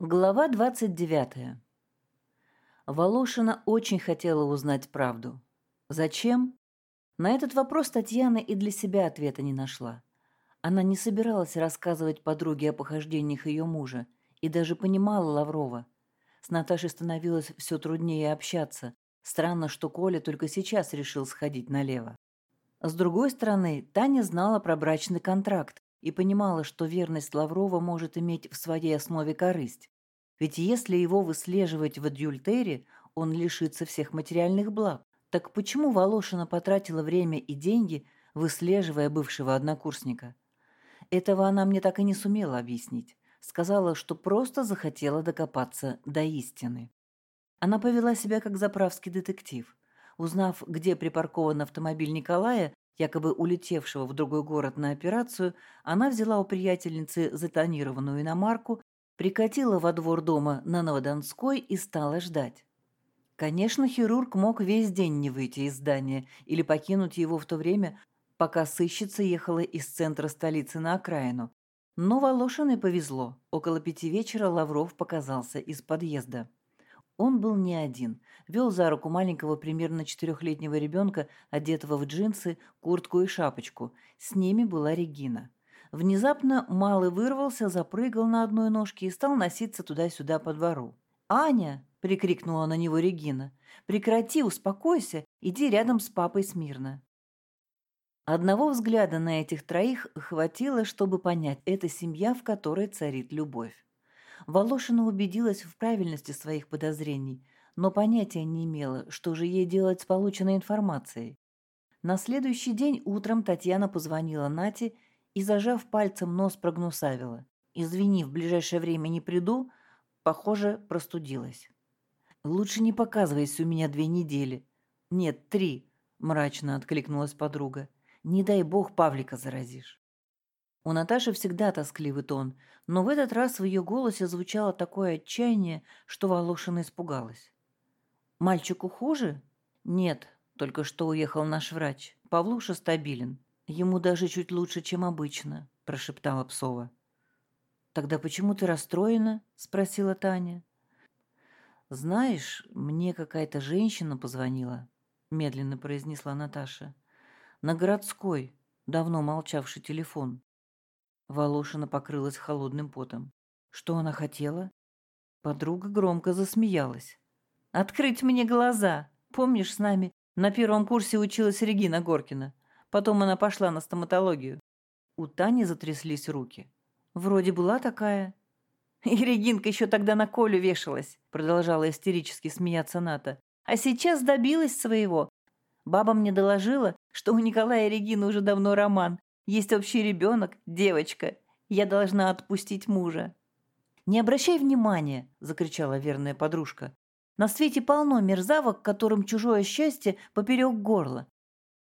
Глава 29. Волошина очень хотела узнать правду. Зачем? На этот вопрос Татьяна и для себя ответа не нашла. Она не собиралась рассказывать подруге о похождениях ее мужа и даже понимала Лаврова. С Наташей становилось все труднее общаться. Странно, что Коля только сейчас решил сходить налево. С другой стороны, Таня знала про брачный контракт и понимала, что верность Лаврова может иметь в своей основе корысть. Ведь если его выслеживать в адюльтере, он лишится всех материальных благ. Так почему Волошина потратила время и деньги, выслеживая бывшего однокурсника? Этого она мне так и не сумела объяснить. Сказала, что просто захотела докопаться до истины. Она повела себя как заправский детектив. Узнав, где припаркован автомобиль Николая, якобы улетевшего в другой город на операцию, она взяла у приятельницы затонированную иномарку, прикатила во двор дома на Новодонской и стала ждать. Конечно, хирург мог весь день не выйти из здания или покинуть его в то время, пока сыщица ехала из центра столицы на окраину. Но Волошиной повезло. Около пяти вечера Лавров показался из подъезда. Он был не один. Вел за руку маленького примерно четырехлетнего ребенка, одетого в джинсы, куртку и шапочку. С ними была Регина. Внезапно Малый вырвался, запрыгал на одной ножке и стал носиться туда-сюда по двору. «Аня!» — прикрикнула на него Регина. «Прекрати, успокойся, иди рядом с папой смирно». Одного взгляда на этих троих хватило, чтобы понять, это семья, в которой царит любовь. Волошина убедилась в правильности своих подозрений, но понятия не имела, что же ей делать с полученной информацией. На следующий день утром Татьяна позвонила Нате и, зажав пальцем нос, прогнусавила. «Извини, в ближайшее время не приду. Похоже, простудилась». «Лучше не показывайся у меня две недели». «Нет, три», — мрачно откликнулась подруга. «Не дай бог Павлика заразишь». У Наташи всегда тоскливый тон, но в этот раз в ее голосе звучало такое отчаяние, что Волошина испугалась. «Мальчику хуже?» «Нет, только что уехал наш врач. Павлуша стабилен. Ему даже чуть лучше, чем обычно», – прошептала Псова. «Тогда почему ты расстроена?» – спросила Таня. «Знаешь, мне какая-то женщина позвонила», – медленно произнесла Наташа. «На городской, давно молчавший телефон. Волошина покрылась холодным потом. Что она хотела? Подруга громко засмеялась. «Открыть мне глаза! Помнишь, с нами на первом курсе училась Регина Горкина? Потом она пошла на стоматологию». У Тани затряслись руки. «Вроде была такая». «И Регинка еще тогда на Колю вешалась», продолжала истерически смеяться Ната. «А сейчас добилась своего. Баба мне доложила, что у Николая и Регины уже давно роман, есть общий ребенок, девочка. Я должна отпустить мужа». «Не обращай внимания!» – закричала верная подружка. «На свете полно мерзавок, которым чужое счастье поперек горла.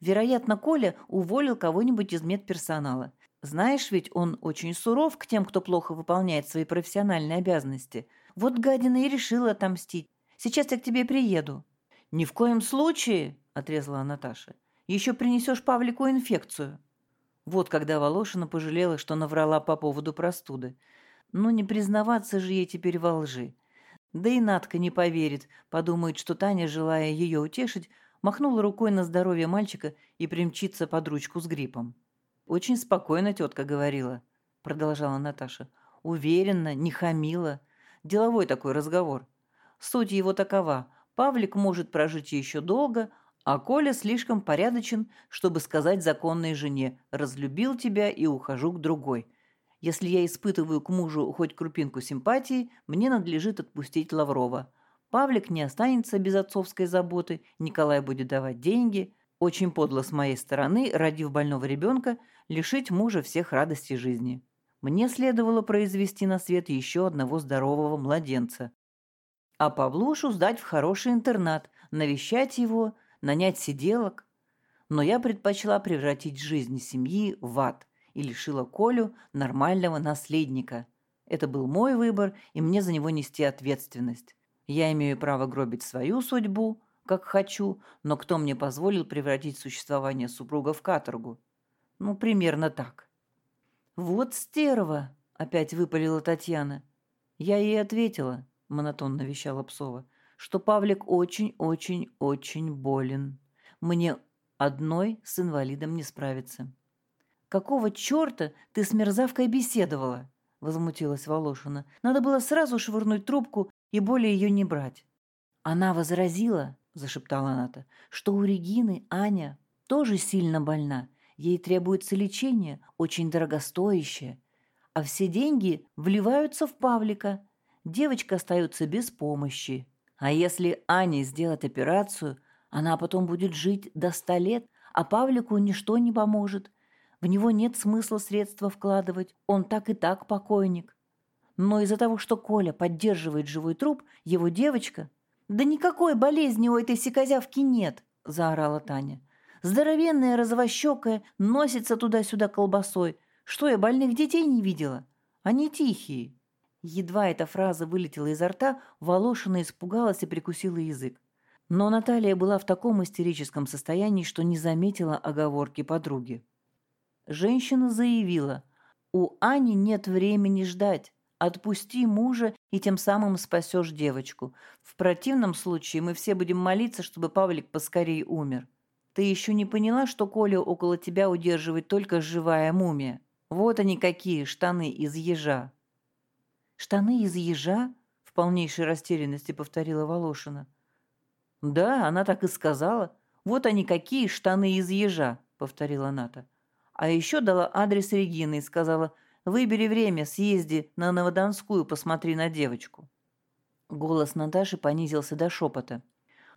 Вероятно, Коля уволил кого-нибудь из медперсонала. Знаешь ведь, он очень суров к тем, кто плохо выполняет свои профессиональные обязанности. Вот гадина и решила отомстить. Сейчас я к тебе приеду». «Ни в коем случае!» – отрезала Наташа. «Еще принесешь Павлику инфекцию». Вот когда Волошина пожалела, что наврала по поводу простуды. Ну, не признаваться же ей теперь во лжи. Да и Надка не поверит, подумает, что Таня, желая ее утешить, махнула рукой на здоровье мальчика и примчится под ручку с гриппом. «Очень спокойно тетка говорила», — продолжала Наташа. «Уверенно, не хамила. Деловой такой разговор. Суть его такова. Павлик может прожить еще долго, а Коля слишком порядочен, чтобы сказать законной жене «разлюбил тебя и ухожу к другой». Если я испытываю к мужу хоть крупинку симпатии, мне надлежит отпустить Лаврова. Павлик не останется без отцовской заботы, Николай будет давать деньги. Очень подло с моей стороны, родив больного ребенка, лишить мужа всех радостей жизни. Мне следовало произвести на свет еще одного здорового младенца. А Павлушу сдать в хороший интернат, навещать его – нанять сиделок. Но я предпочла превратить жизнь семьи в ад и лишила Колю нормального наследника. Это был мой выбор, и мне за него нести ответственность. Я имею право гробить свою судьбу, как хочу, но кто мне позволил превратить существование супруга в каторгу? Ну, примерно так. «Вот стерва!» — опять выпалила Татьяна. Я ей ответила, монотонно вещала Псова, что Павлик очень-очень-очень болен. Мне одной с инвалидом не справиться. «Какого черта ты с мерзавкой беседовала?» — возмутилась Волошина. «Надо было сразу швырнуть трубку и более ее не брать». Она возразила, — зашептала Ната, — что у Регины Аня тоже сильно больна. Ей требуется лечение, очень дорогостоящее. А все деньги вливаются в Павлика. Девочка остается без помощи. А если Аня сделает операцию, она потом будет жить до ста лет, а Павлику ничто не поможет. В него нет смысла средства вкладывать, он так и так покойник. Но из-за того, что Коля поддерживает живой труп, его девочка... «Да никакой болезни у этой сикозявки нет!» – заорала Таня. «Здоровенная, розовощекая, носится туда-сюда колбасой. Что, я больных детей не видела? Они тихие». Едва эта фраза вылетела изо рта, Волошина испугалась и прикусила язык. Но Наталья была в таком истерическом состоянии, что не заметила оговорки подруги. Женщина заявила, «У Ани нет времени ждать. Отпусти мужа, и тем самым спасешь девочку. В противном случае мы все будем молиться, чтобы Павлик поскорее умер. Ты еще не поняла, что Коля около тебя удерживает только живая мумия? Вот они какие, штаны из ежа». «Штаны из ежа?» — в полнейшей растерянности повторила Волошина. «Да, она так и сказала. Вот они какие штаны из ежа», — повторила Ната. А еще дала адрес Регины и сказала, «Выбери время, съезди на Новодонскую, посмотри на девочку». Голос Наташи понизился до шепота.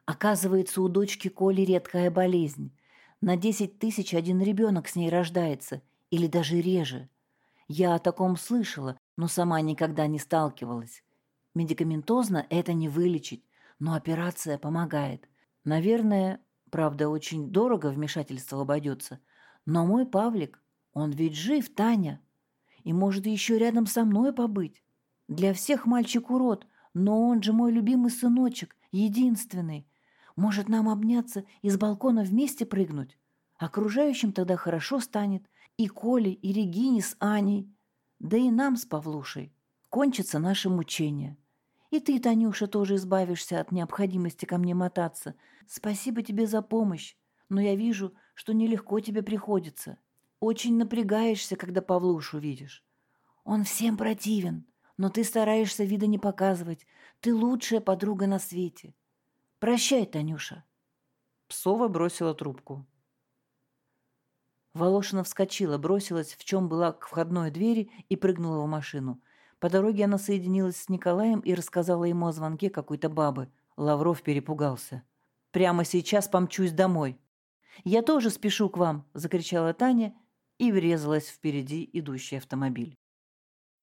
«Оказывается, у дочки Коли редкая болезнь. На десять тысяч один ребенок с ней рождается, или даже реже. Я о таком слышала, но сама никогда не сталкивалась. Медикаментозно это не вылечить, но операция помогает. Наверное, правда, очень дорого вмешательство обойдется. Но мой Павлик, он ведь жив, Таня. И может еще рядом со мной побыть. Для всех мальчик урод, но он же мой любимый сыночек, единственный. Может нам обняться и с балкона вместе прыгнуть? Окружающим тогда хорошо станет. И Коле, и Регине с Аней. Да и нам с Павлушей. Кончится наше мучение. И ты, Танюша, тоже избавишься от необходимости ко мне мотаться. Спасибо тебе за помощь, но я вижу, что нелегко тебе приходится. Очень напрягаешься, когда Павлушу видишь. Он всем противен, но ты стараешься вида не показывать. Ты лучшая подруга на свете. Прощай, Танюша. Псова бросила трубку. Волошина вскочила, бросилась, в чем была к входной двери и прыгнула в машину – по дороге она соединилась с Николаем и рассказала ему о звонке какой-то бабы. Лавров перепугался. «Прямо сейчас помчусь домой». «Я тоже спешу к вам!» – закричала Таня и врезалась впереди идущий автомобиль.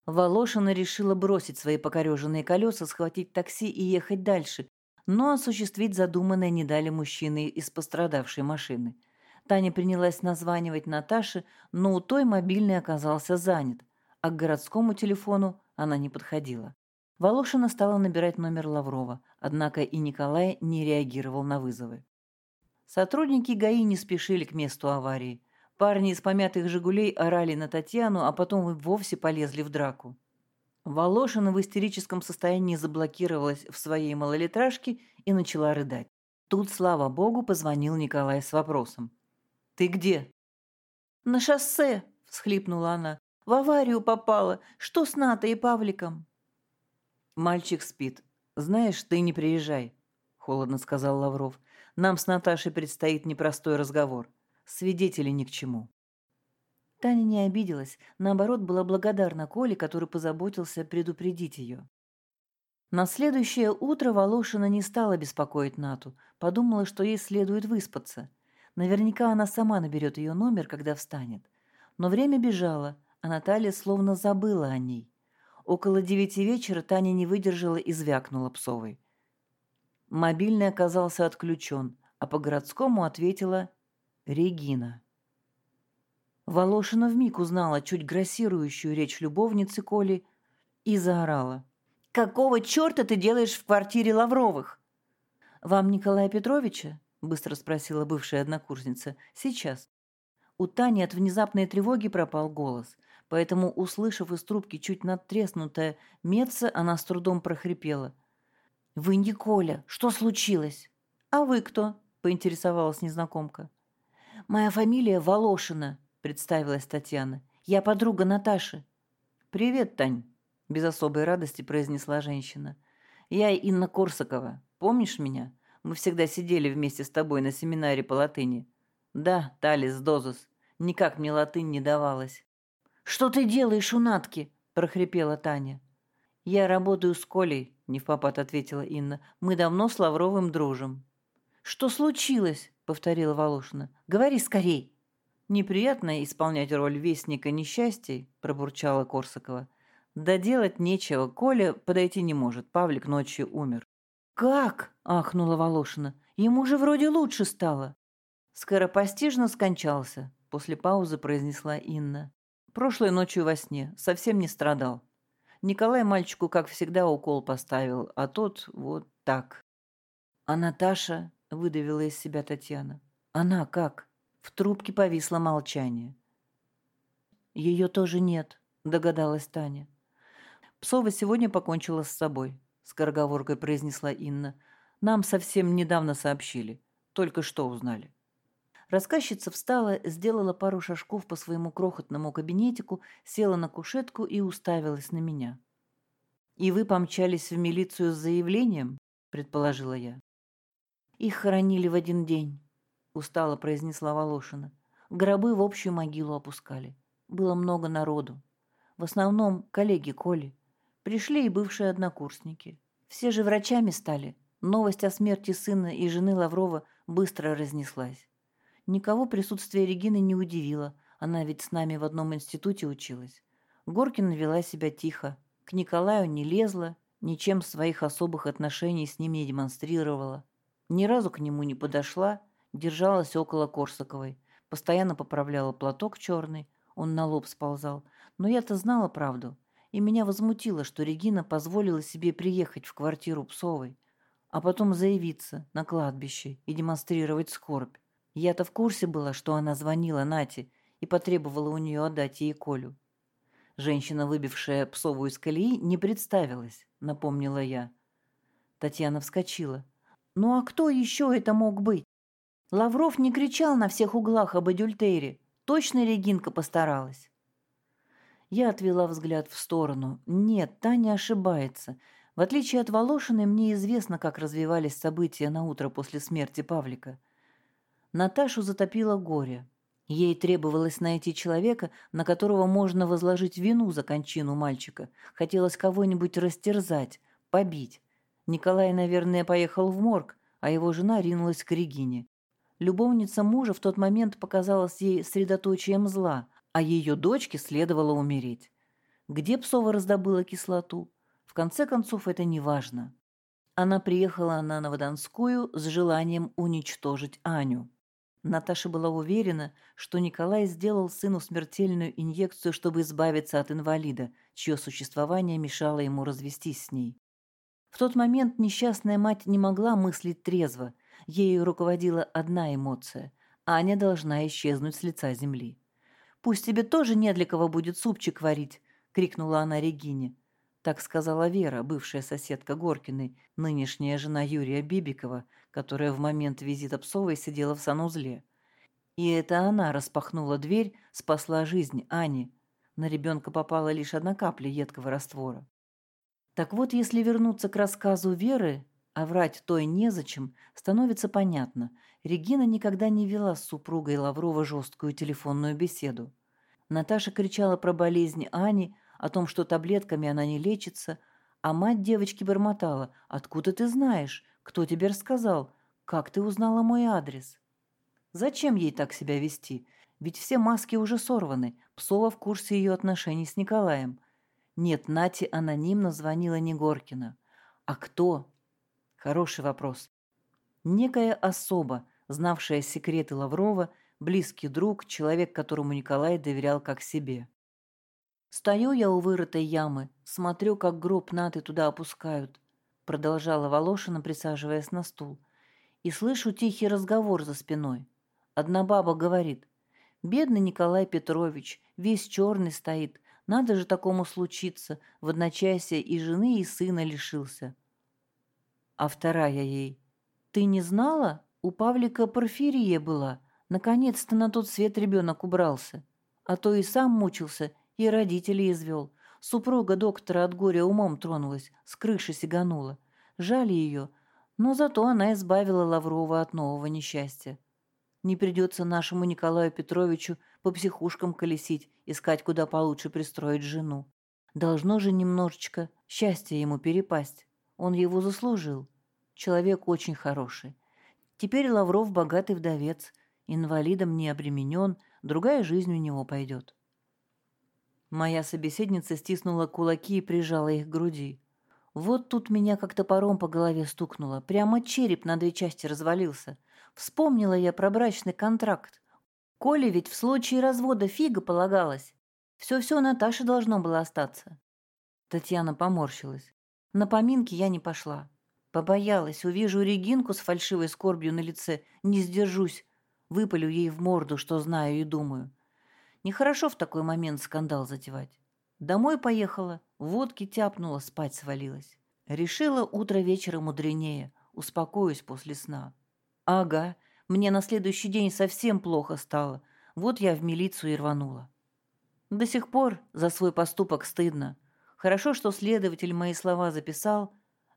Волошина решила бросить свои покореженные колеса, схватить такси и ехать дальше, но осуществить задуманное не дали мужчины из пострадавшей машины. Таня принялась названивать Наташе, но у той мобильный оказался занят, а к городскому телефону она не подходила. Волошина стала набирать номер Лаврова, однако и Николай не реагировал на вызовы. Сотрудники ГАИ не спешили к месту аварии. Парни из помятых «Жигулей» орали на Татьяну, а потом и вовсе полезли в драку. Волошина в истерическом состоянии заблокировалась в своей малолитражке и начала рыдать. Тут, слава богу, позвонил Николай с вопросом. «Ты где?» «На шоссе!» – всхлипнула она. В аварию попала. Что с Натой и Павликом?» «Мальчик спит. Знаешь, ты не приезжай», — холодно сказал Лавров. «Нам с Наташей предстоит непростой разговор. Свидетели ни к чему». Таня не обиделась, наоборот, была благодарна Коле, который позаботился предупредить ее. На следующее утро Волошина не стала беспокоить Нату, подумала, что ей следует выспаться. Наверняка она сама наберет ее номер, когда встанет. Но время бежало, а Наталья словно забыла о ней. Около девяти вечера Таня не выдержала и звякнула псовой. Мобильный оказался отключен, а по городскому ответила Регина. Волошина вмиг узнала чуть грассирующую речь любовницы Коли и заорала. «Какого черта ты делаешь в квартире Лавровых?» «Вам Николая Петровича?» – быстро спросила бывшая однокурсница. «Сейчас». У Тани от внезапной тревоги пропал голос. поэтому, услышав из трубки чуть надтреснутое «Меца», она с трудом прохрипела. «Вы не Коля. Что случилось?» «А вы кто?» — поинтересовалась незнакомка. «Моя фамилия Волошина», — представилась Татьяна. «Я подруга Наташи». «Привет, Тань», — без особой радости произнесла женщина. «Я Инна Корсакова. Помнишь меня? Мы всегда сидели вместе с тобой на семинаре по латыни». «Да, Талис Дозус. Никак мне латынь не давалась». «Что ты делаешь у Натки?» – прохрипела Таня. «Я работаю с Колей», – не в ответила Инна. «Мы давно с Лавровым дружим». «Что случилось?» – повторила Волошина. «Говори скорей». «Неприятно исполнять роль вестника несчастий», – пробурчала Корсакова. «Да делать нечего. Коля подойти не может. Павлик ночью умер». «Как?» – ахнула Волошина. «Ему же вроде лучше стало». «Скоропостижно скончался», – после паузы произнесла Инна. «Прошлой ночью во сне. Совсем не страдал. Николай мальчику, как всегда, укол поставил, а тот вот так». «А Наташа?» – выдавила из себя Татьяна. «Она как?» В трубке повисло молчание. «Ее тоже нет», – догадалась Таня. «Псова сегодня покончила с собой», – скороговоркой произнесла Инна. «Нам совсем недавно сообщили. Только что узнали». Рассказчица встала, сделала пару шажков по своему крохотному кабинетику, села на кушетку и уставилась на меня. «И вы помчались в милицию с заявлением?» – предположила я. «Их хоронили в один день», — устало произнесла Волошина. «Гробы в общую могилу опускали. Было много народу. В основном коллеги Коли. Пришли и бывшие однокурсники. Все же врачами стали. Новость о смерти сына и жены Лаврова быстро разнеслась. Никого присутствие Регины не удивило. Она ведь с нами в одном институте училась. Горкина вела себя тихо. К Николаю не лезла, ничем своих особых отношений с ним не демонстрировала. Ни разу к нему не подошла, держалась около Корсаковой, постоянно поправляла платок черный, он на лоб сползал. Но я-то знала правду, и меня возмутило, что Регина позволила себе приехать в квартиру Псовой, а потом заявиться на кладбище и демонстрировать скорбь. Я-то в курсе была, что она звонила Нате и потребовала у нее отдать ей Колю. Женщина, выбившая Псову из колеи, не представилась, напомнила я. Татьяна вскочила. «Ну а кто еще это мог быть? Лавров не кричал на всех углах об адюльтере. Точно Регинка постаралась. Я отвела взгляд в сторону. Нет, Таня ошибается. В отличие от Волошиной, мне известно, как развивались события на утро после смерти Павлика. Наташу затопило горе. Ей требовалось найти человека, на которого можно возложить вину за кончину мальчика. Хотелось кого-нибудь растерзать, побить. Николай, наверное, поехал в морг, а его жена ринулась к Регине. Любовница мужа в тот момент показалась ей средоточием зла, а ее дочке следовало умереть. Где Псова раздобыла кислоту? В конце концов, это не важно. Она приехала на Новодонскую с желанием уничтожить Аню. Наташа была уверена, что Николай сделал сыну смертельную инъекцию, чтобы избавиться от инвалида, чье существование мешало ему развестись с ней. В тот момент несчастная мать не могла мыслить трезво, Ею руководила одна эмоция. Аня должна исчезнуть с лица земли. «Пусть тебе тоже не для кого будет супчик варить!» — крикнула она Регине. Так сказала Вера, бывшая соседка Горкиной, нынешняя жена Юрия Бибикова, которая в момент визита Псовой сидела в санузле. И это она распахнула дверь, спасла жизнь Ани. На ребенка попала лишь одна капля едкого раствора. Так вот, если вернуться к рассказу Веры, а врать той незачем, становится понятно. Регина никогда не вела с супругой Лаврова жесткую телефонную беседу. Наташа кричала про болезнь Ани, о том, что таблетками она не лечится, а мать девочки бормотала «Откуда ты знаешь? Кто тебе рассказал? Как ты узнала мой адрес?» Зачем ей так себя вести? Ведь все маски уже сорваны, Псова в курсе ее отношений с Николаем. Нет, Нате анонимно звонила Негоркина. А кто? Хороший вопрос. Некая особа, знавшая секреты Лаврова, близкий друг, человек, которому Николай доверял как себе. «Стою я у вырытой ямы, смотрю, как гроб наты туда опускают», продолжала Волошина, присаживаясь на стул, и слышу тихий разговор за спиной. Одна баба говорит, Бедный Николай Петрович, весь черный стоит. Надо же такому случиться. В одночасье и жены, и сына лишился. А вторая ей. Ты не знала? У Павлика порфирия была. Наконец-то на тот свет ребенок убрался. А то и сам мучился, и родителей извел. Супруга доктора от горя умом тронулась, с крыши сиганула. Жаль ее, но зато она избавила Лаврова от нового несчастья. Не придется нашему Николаю Петровичу по психушкам колесить, искать, куда получше пристроить жену. Должно же немножечко счастья ему перепасть. Он его заслужил. Человек очень хороший. Теперь Лавров богатый вдовец, инвалидом не обременен, другая жизнь у него пойдет. Моя собеседница стиснула кулаки и прижала их к груди. Вот тут меня как топором по голове стукнуло. Прямо череп на две части развалился. Вспомнила я про брачный контракт. Коле ведь в случае развода фига полагалась. Все-все Наташе должно было остаться. Татьяна поморщилась. На поминки я не пошла. Побоялась, увижу Регинку с фальшивой скорбью на лице, не сдержусь, выпалю ей в морду, что знаю и думаю. Нехорошо в такой момент скандал затевать. Домой поехала, водки тяпнула, спать свалилась. Решила утро вечера мудренее, успокоюсь после сна. Ага, мне на следующий день совсем плохо стало. Вот я в милицию и рванула. До сих пор за свой поступок стыдно. Хорошо, что следователь мои слова записал,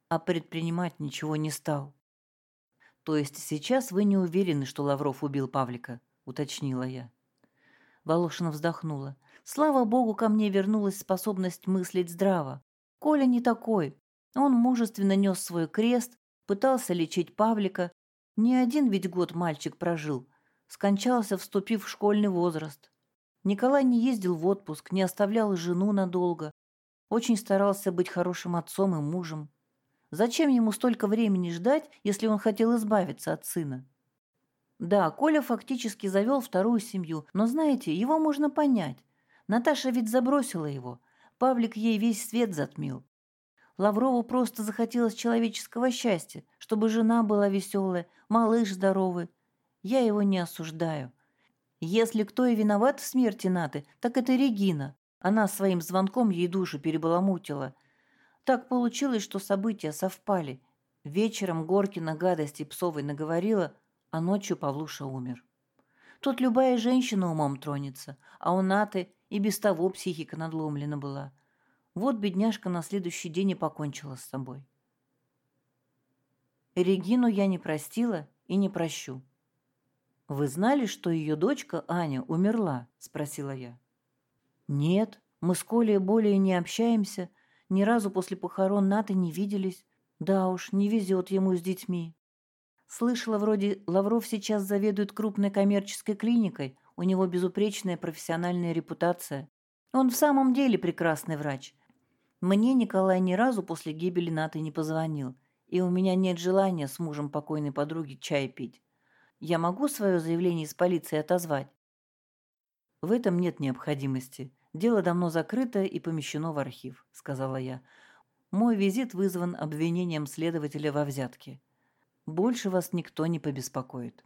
а предпринимать ничего не стал. То есть сейчас вы не уверены, что Лавров убил Павлика, уточнила я. Волошина вздохнула. Слава богу, ко мне вернулась способность мыслить здраво. Коля не такой. Он мужественно нес свой крест, пытался лечить Павлика. Не один ведь год мальчик прожил. Скончался, вступив в школьный возраст. Николай не ездил в отпуск, не оставлял жену надолго. Очень старался быть хорошим отцом и мужем. Зачем ему столько времени ждать, если он хотел избавиться от сына? Да, Коля фактически завел вторую семью, но, знаете, его можно понять. Наташа ведь забросила его. Павлик ей весь свет затмил. Лаврову просто захотелось человеческого счастья, чтобы жена была веселая, малыш здоровый. Я его не осуждаю. Если кто и виноват в смерти Наты, так это Регина. Она своим звонком ей душу перебаламутила. Так получилось, что события совпали. Вечером Горкина гадости Псовой наговорила, а ночью Павлуша умер. Тут любая женщина умом тронется, а у Наты и без того психика надломлена была. Вот бедняжка на следующий день и покончила с собой. Регину я не простила и не прощу. «Вы знали, что ее дочка Аня умерла?» – спросила я. «Нет, мы с Колей более не общаемся, ни разу после похорон Наты не виделись. Да уж, не везет ему с детьми. Слышала, вроде Лавров сейчас заведует крупной коммерческой клиникой, у него безупречная профессиональная репутация. Он в самом деле прекрасный врач. Мне Николай ни разу после гибели Наты не позвонил, и у меня нет желания с мужем покойной подруги чай пить. Я могу свое заявление из полиции отозвать? В этом нет необходимости. Дело давно закрыто и помещено в архив, сказала я. Мой визит вызван обвинением следователя во взятке. Больше вас никто не побеспокоит.